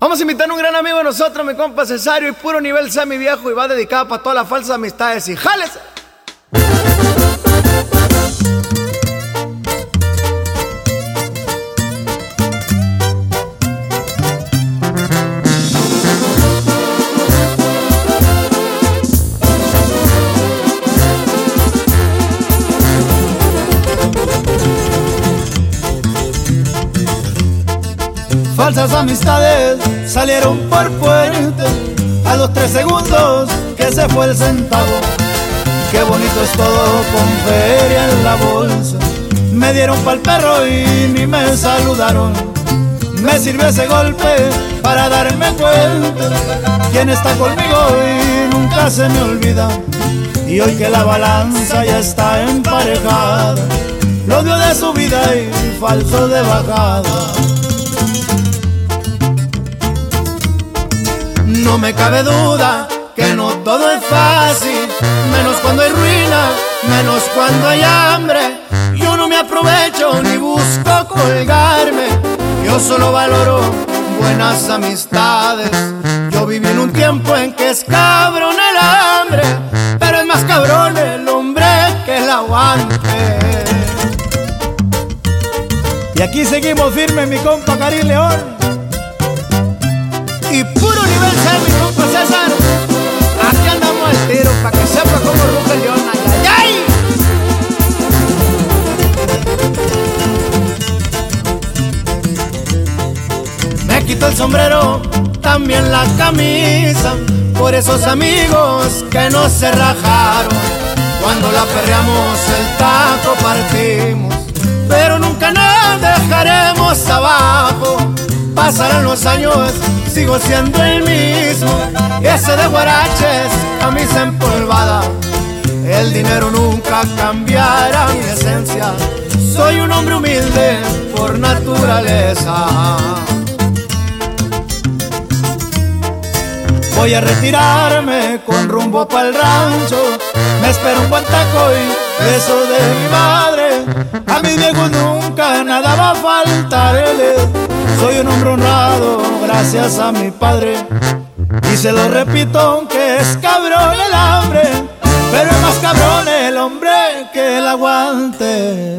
Vamos a invitar a un gran amigo de nosotros, mi compa Cesario, y puro nivel mi viejo, y va dedicado para todas las falsas amistades. Y jales. Falsas amistades salieron por puente a los tres segundos que se fue el centavo. Qué bonito es todo con feria en la bolsa. Me dieron pa'l perro y ni me saludaron. Me sirvió ese golpe para darme cuenta quién está conmigo y nunca se me olvida. Y hoy que la balanza ya está emparejada, lo dio de su vida y falso de bajada. No me cabe duda que no todo es fácil, menos cuando hay ruina, menos cuando hay hambre. Yo no me aprovecho ni busco colgarme, yo solo valoro buenas amistades. Yo viví en un tiempo en que es cabrón el hambre, pero es más cabrón el hombre que el aguante. Y aquí seguimos firmes, mi compa Cari León. Sombrero, también la camisa, por esos amigos que no se rajaron. Cuando la perreamos el taco partimos, pero nunca nos dejaremos abajo. Pasarán los años, sigo siendo el mismo. Ese de guaraches, camisa empolvada. El dinero nunca cambiará mi esencia. Soy un hombre humilde por naturaleza. Voy a retirarme con rumbo para el rancho. Me espera un buen taco y beso de mi madre. A mi viejo nunca nada va a faltarle. Soy un hombre honrado gracias a mi padre. Y se lo repito aunque es cabrón el hambre. Pero es más cabrón el hombre que el aguante.